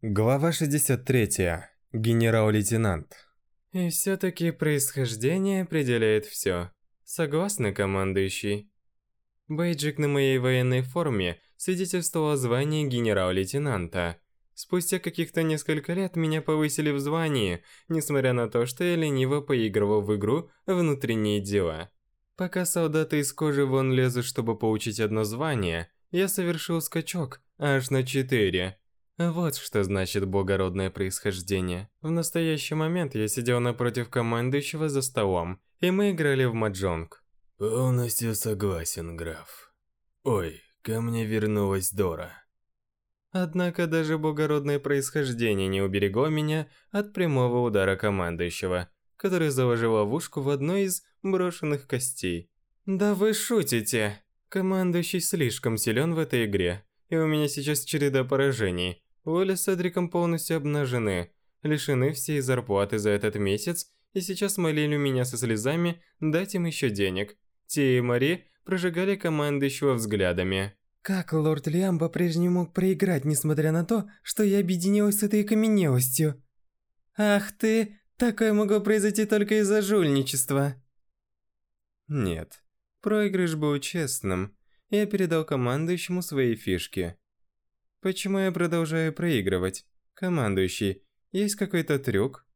Глава 63. Генерал-лейтенант. И все-таки происхождение определяет все. Согласны, командующий? Бейджик на моей военной форме свидетельствовал о звании генерал-лейтенанта. Спустя каких-то несколько лет меня повысили в звании, несмотря на то, что я лениво поигрывал в игру «Внутренние дела». Пока солдаты из кожи вон лезут, чтобы получить одно звание, я совершил скачок аж на четыре. Вот что значит благородное происхождение. В настоящий момент я сидел напротив командующего за столом, и мы играли в маджонг. Полностью согласен, граф. Ой, ко мне вернулась Дора. Однако даже благородное происхождение не уберегло меня от прямого удара командующего, который заложил ловушку в одной из брошенных костей. Да вы шутите! Командующий слишком силен в этой игре, и у меня сейчас череда поражений. Оля с Эдриком полностью обнажены, лишены всей зарплаты за этот месяц и сейчас молили меня со слезами дать им еще денег. Те и Мари прожигали командующего взглядами. Как лорд Лиам по-прежнему мог проиграть, несмотря на то, что я объединилась с этой окаменелостью? Ах ты, такое могло произойти только из-за жульничества. Нет, проигрыш был честным. Я передал командующему свои фишки. Почему я продолжаю проигрывать? Командующий, есть какой-то трюк?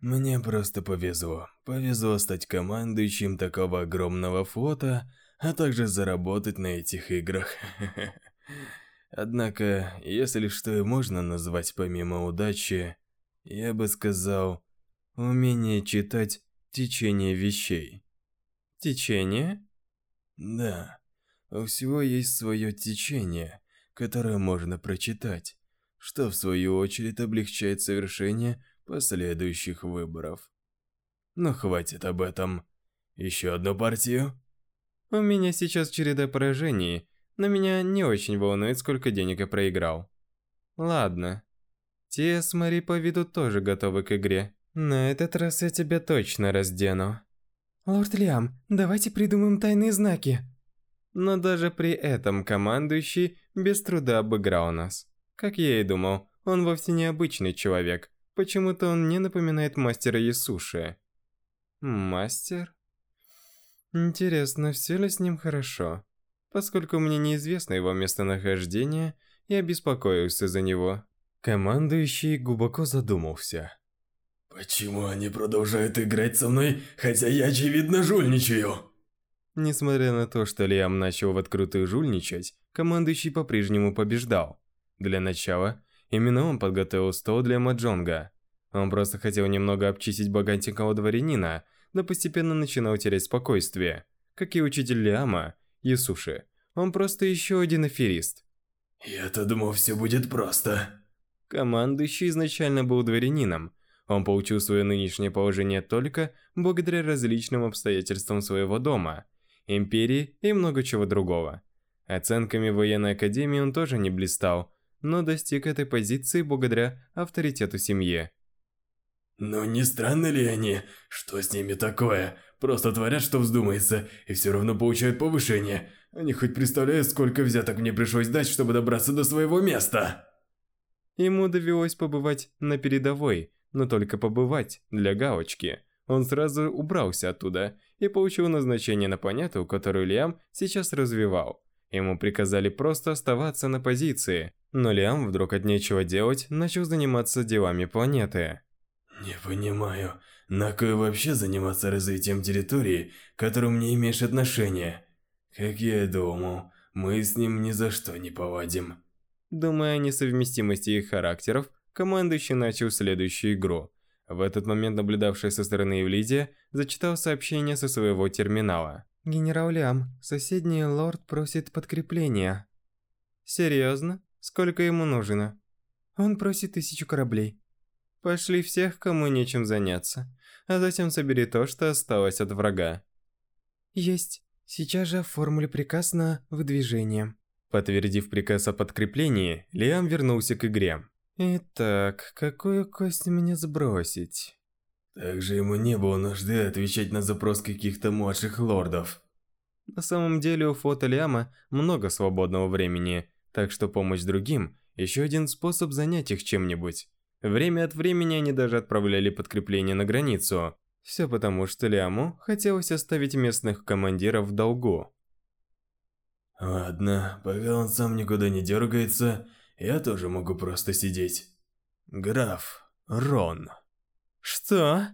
Мне просто повезло. Повезло стать командующим такого огромного флота, а также заработать на этих играх. Однако, если что и можно назвать помимо удачи, я бы сказал, умение читать течение вещей. Течение? Да, у всего есть свое течение, которое можно прочитать, что в свою очередь облегчает совершение последующих выборов. Но хватит об этом. Еще одну партию? У меня сейчас череда поражений, но меня не очень волнует, сколько денег я проиграл. Ладно. Те с Мари по виду тоже готовы к игре. На этот раз я тебя точно раздену. Лорд Лиам, давайте придумаем тайные знаки. Но даже при этом командующий без труда обыграл нас. Как я и думал, он вовсе не обычный человек. Почему-то он не напоминает мастера Ясуши. Мастер? Интересно, все ли с ним хорошо? Поскольку мне неизвестно его местонахождение, я беспокоился за него. Командующий глубоко задумался. Почему они продолжают играть со мной, хотя я очевидно жульничаю? Несмотря на то, что Лиам начал в открытую жульничать, командующий по-прежнему побеждал. Для начала, именно он подготовил стол для Маджонга. Он просто хотел немного обчистить богатенького дворянина, но постепенно начинал терять спокойствие. Как и учитель Лиама, Ясуши, он просто еще один аферист. Я-то думал, все будет просто. Командующий изначально был дворянином. Он получил свое нынешнее положение только благодаря различным обстоятельствам своего дома – империи и много чего другого. Оценками в военной академии он тоже не блистал, но достиг этой позиции благодаря авторитету семьи. Но не странно ли они? Что с ними такое? Просто творят, что вздумается, и все равно получают повышение. Они хоть представляют, сколько взяток мне пришлось дать, чтобы добраться до своего места? Ему довелось побывать на передовой, но только побывать, для галочки. Он сразу убрался оттуда и получил назначение на планету, которую Лиам сейчас развивал. Ему приказали просто оставаться на позиции, но Лиам вдруг от нечего делать начал заниматься делами планеты. Не понимаю, на кое вообще заниматься развитием территории, к которому не имеешь отношения? Как я и думал, мы с ним ни за что не повадим. Думая о несовместимости их характеров, командующий начал следующую игру – в этот момент наблюдавшая со стороны Евлидия зачитал сообщение со своего терминала. «Генерал Лям, соседний лорд просит подкрепления». «Серьезно? Сколько ему нужно?» «Он просит тысячу кораблей». «Пошли всех, кому нечем заняться, а затем собери то, что осталось от врага». «Есть. Сейчас же оформлю приказ на выдвижение». Подтвердив приказ о подкреплении, Лиам вернулся к игре. Итак, какую кость мне сбросить? Также ему не было нужды отвечать на запрос каких-то младших лордов. На самом деле у Фото Лиама много свободного времени, так что помощь другим Еще один способ занять их чем-нибудь. Время от времени они даже отправляли подкрепление на границу. Все потому, что Лиаму хотелось оставить местных командиров в долгу. Ладно, пока он сам никуда не дергается, я тоже могу просто сидеть. Граф, Рон. Что?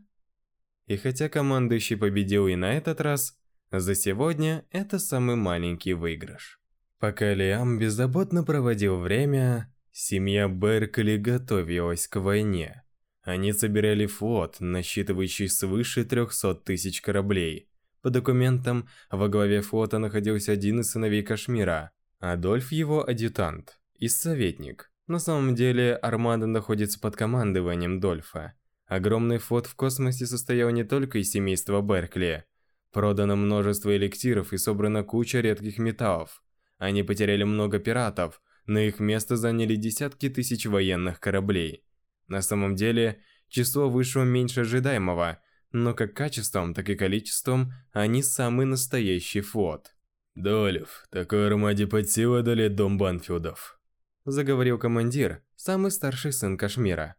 И хотя командующий победил и на этот раз, за сегодня это самый маленький выигрыш. Пока Лиам беззаботно проводил время, семья Беркли готовилась к войне. Они собирали флот, насчитывающий свыше 300 тысяч кораблей. По документам, во главе флота находился один из сыновей Кашмира, Адольф его адъютант и советник. На самом деле, армада находится под командованием Дольфа. Огромный флот в космосе состоял не только из семейства Беркли. Продано множество эликсиров и собрана куча редких металлов. Они потеряли много пиратов, но их место заняли десятки тысяч военных кораблей. На самом деле, число вышло меньше ожидаемого, но как качеством, так и количеством они самый настоящий флот. «Долев, такой армаде под силу одолеть дом Банфилдов», заговорил командир, самый старший сын Кашмира.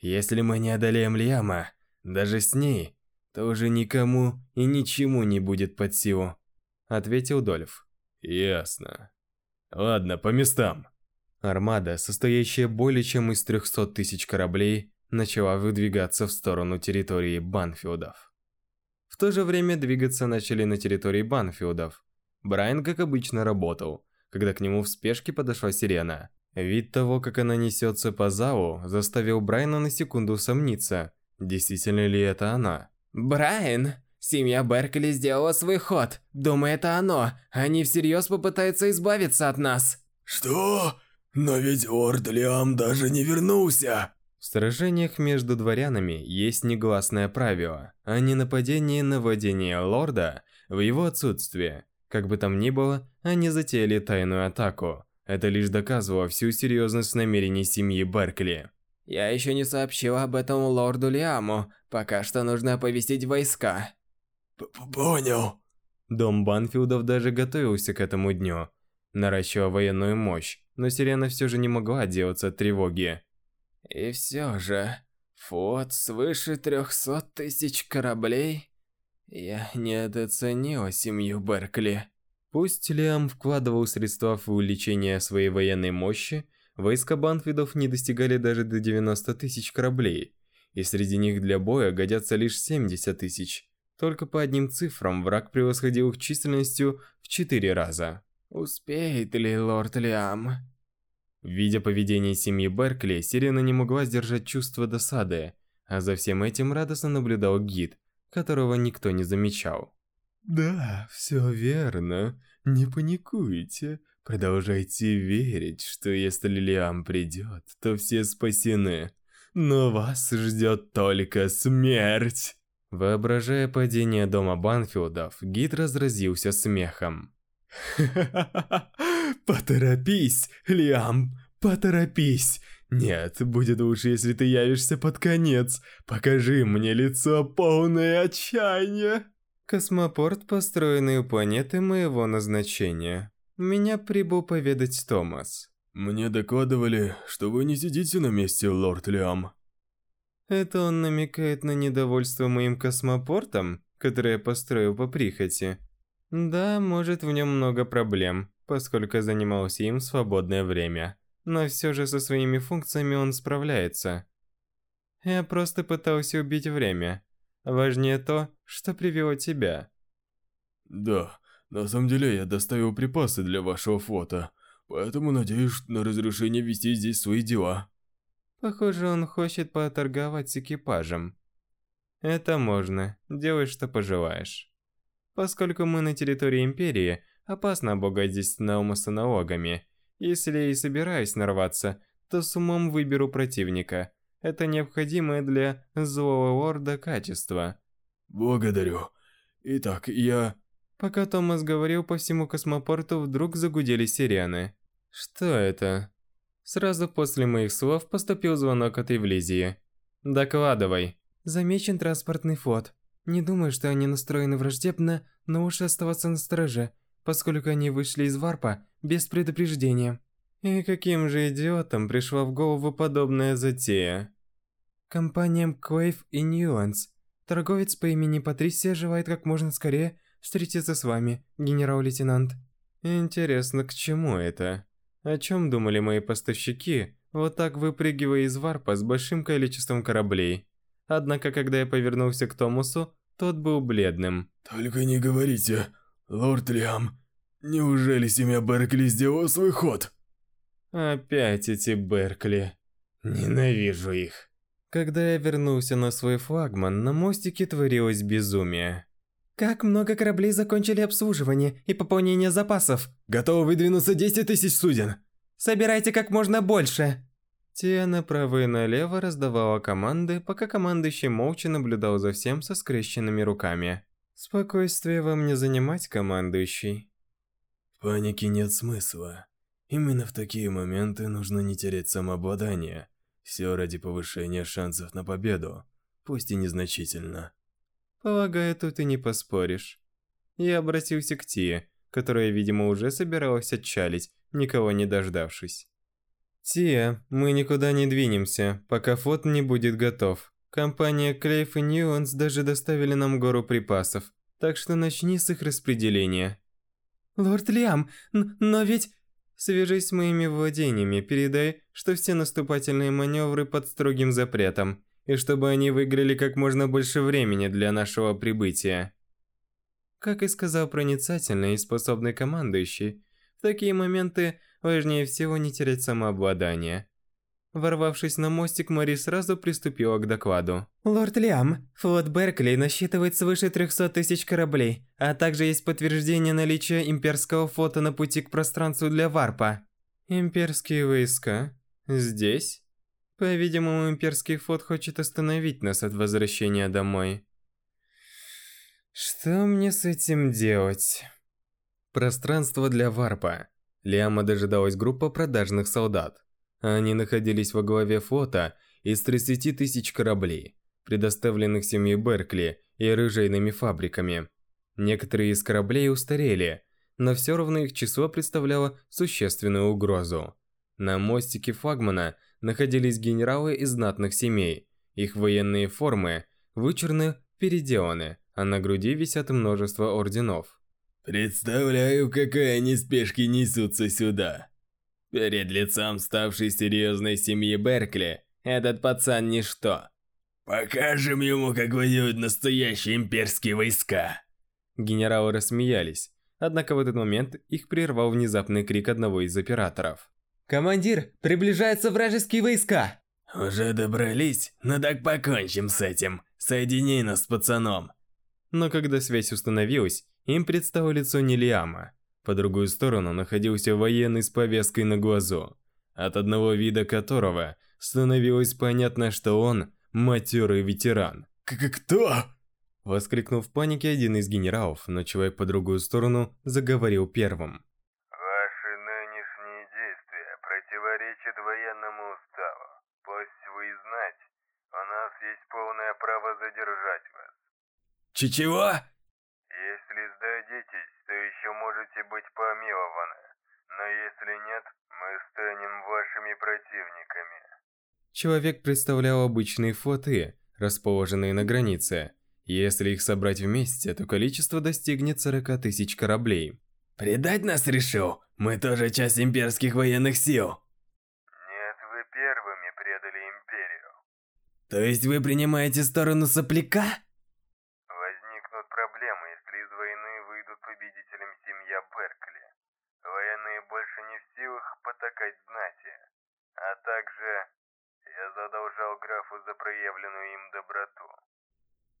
Если мы не одолеем Лиама, даже с ней, то уже никому и ничему не будет под силу, ответил Дольф. Ясно. Ладно, по местам. Армада, состоящая более чем из 300 тысяч кораблей, начала выдвигаться в сторону территории Банфилдов. В то же время двигаться начали на территории Банфилдов. Брайан, как обычно, работал, когда к нему в спешке подошла сирена. Вид того, как она несется по залу, заставил Брайана на секунду сомниться, действительно ли это она. «Брайан, семья Беркли сделала свой ход. Думаю, это оно. Они всерьез попытаются избавиться от нас». «Что? Но ведь Орд Лиам даже не вернулся!» В сражениях между дворянами есть негласное правило о ненападении на владение лорда в его отсутствие. Как бы там ни было, они затеяли тайную атаку. Это лишь доказывало всю серьезность намерений семьи Беркли. «Я еще не сообщила об этом лорду Лиаму. Пока что нужно оповестить войска». П «Понял». Дом Банфилдов даже готовился к этому дню. Наращивая военную мощь, но Сирена все же не могла отделаться от тревоги. И все же, флот свыше трехсот тысяч кораблей? Я недооценила семью Беркли. Пусть Лиам вкладывал средства в увеличение своей военной мощи, войска Банфидов не достигали даже до 90 тысяч кораблей, и среди них для боя годятся лишь 70 тысяч. Только по одним цифрам враг превосходил их численностью в 4 раза. Успеет ли лорд Лиам? Видя поведение семьи Беркли, Сирена не могла сдержать чувство досады, а за всем этим радостно наблюдал гид, которого никто не замечал. «Да, все верно. Не паникуйте. Продолжайте верить, что если Лилиам придет, то все спасены. Но вас ждет только смерть!» Воображая падение дома Банфилдов, гид разразился смехом. Поторопись, Лиам, поторопись. Нет, будет лучше, если ты явишься под конец. Покажи мне лицо полное отчаяния. Космопорт, построенный у планеты моего назначения. Меня прибыл поведать Томас. Мне докладывали, что вы не сидите на месте, лорд Лиам. Это он намекает на недовольство моим космопортом, который я построил по прихоти. Да, может в нем много проблем, поскольку занимался им в свободное время. Но все же со своими функциями он справляется. Я просто пытался убить время. Важнее то, что привело тебя. Да, на самом деле я доставил припасы для вашего флота, поэтому надеюсь на разрешение вести здесь свои дела. Похоже, он хочет поторговать с экипажем. Это можно, делай, что пожелаешь. Поскольку мы на территории Империи, опасно обогатить Наумаса налогами. Если я и собираюсь нарваться, то с умом выберу противника. Это необходимое для злого лорда качество. Благодарю. Итак, я... Пока Томас говорил, по всему космопорту вдруг загудели сирены. Что это? Сразу после моих слов поступил звонок от Евлизии. Докладывай. Замечен транспортный флот. Не думаю, что они настроены враждебно, но лучше оставаться на страже, поскольку они вышли из варпа без предупреждения. И каким же идиотом пришла в голову подобная затея? Компаниям Quave и Nuance. Торговец по имени Патрисия желает как можно скорее встретиться с вами, генерал-лейтенант. Интересно, к чему это? О чем думали мои поставщики, вот так выпрыгивая из варпа с большим количеством кораблей? Однако, когда я повернулся к Томусу, тот был бледным. «Только не говорите, лорд Лиам, неужели семья Беркли сделала свой ход?» Опять эти Беркли. Ненавижу их. Когда я вернулся на свой флагман, на мостике творилось безумие. Как много кораблей закончили обслуживание и пополнение запасов? Готово выдвинуться 10 тысяч суден. Собирайте как можно больше. Те направо и налево раздавала команды, пока командующий молча наблюдал за всем со скрещенными руками. Спокойствие вам не занимать, командующий. В панике нет смысла. Именно в такие моменты нужно не терять самообладание. Все ради повышения шансов на победу, пусть и незначительно. Полагаю, тут и не поспоришь. Я обратился к Тие, которая, видимо, уже собиралась отчалить, никого не дождавшись. Тия, мы никуда не двинемся, пока флот не будет готов. Компания Клейф и Ньюанс даже доставили нам гору припасов, так что начни с их распределения. Лорд Лиам, но ведь... Свяжись с моими владениями, передай, что все наступательные маневры под строгим запретом, и чтобы они выиграли как можно больше времени для нашего прибытия. Как и сказал проницательный и способный командующий, в такие моменты важнее всего не терять самообладание. Ворвавшись на мостик, Мари сразу приступила к докладу. «Лорд Лиам, флот Беркли насчитывает свыше 300 тысяч кораблей, а также есть подтверждение наличия имперского флота на пути к пространству для варпа». «Имперские войска? Здесь?» По-видимому, имперский флот хочет остановить нас от возвращения домой. Что мне с этим делать? Пространство для варпа. Лиама дожидалась группа продажных солдат. Они находились во главе флота из 30 тысяч кораблей, предоставленных семьей Беркли и оружейными фабриками. Некоторые из кораблей устарели, но все равно их число представляло существенную угрозу. На мостике флагмана находились генералы из знатных семей. Их военные формы вычурны, переделаны, а на груди висят множество орденов. «Представляю, какая неспешки несутся сюда!» Перед лицом ставшей серьезной семьи Беркли, этот пацан ничто. Покажем ему, как воюют настоящие имперские войска. Генералы рассмеялись, однако в этот момент их прервал внезапный крик одного из операторов. «Командир, приближаются вражеские войска!» «Уже добрались? Ну так покончим с этим. Соедини нас с пацаном». Но когда связь установилась, им предстало лицо Нелиама. По другую сторону находился военный с повязкой на глазу, от одного вида которого становилось понятно, что он матерый ветеран. К «Кто?» Воскликнул в панике один из генералов, но человек по другую сторону заговорил первым. Ваши нынешние действия противоречат военному уставу. Пусть вы знать, у нас есть полное право задержать вас. То еще можете быть помилованы. Но если нет, мы станем вашими противниками. Человек представлял обычные флоты, расположенные на границе. Если их собрать вместе, то количество достигнет 40 тысяч кораблей. «Предать нас решил? Мы тоже часть имперских военных сил!» Нет, вы первыми предали империю. То есть вы принимаете сторону сопляка? Возникнут проблемы, если из войны выйдут победителем семья Беркли. Военные больше не в силах потакать знати. А также я задолжал графу за проявленную им доброту.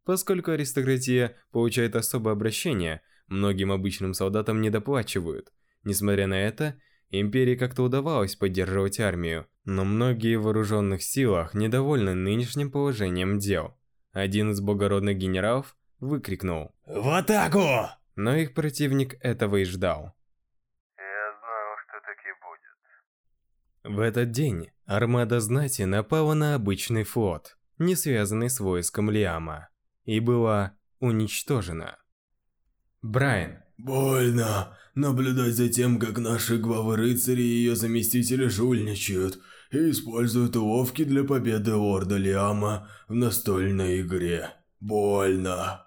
Поскольку аристократия получает особое обращение, многим обычным солдатам не доплачивают. Несмотря на это, империи как-то удавалось поддерживать армию, но многие в вооруженных силах недовольны нынешним положением дел. Один из благородных генералов выкрикнул В атаку! Но их противник этого и ждал. Я знал, что таки будет. В этот день армада знати напала на обычный флот, не связанный с войском Лиама, и была уничтожена. Брайан, Больно, Наблюдать за тем, как наши главы рыцари и ее заместители жульничают и используют уловки для победы Орда Лиама в настольной игре. Больно.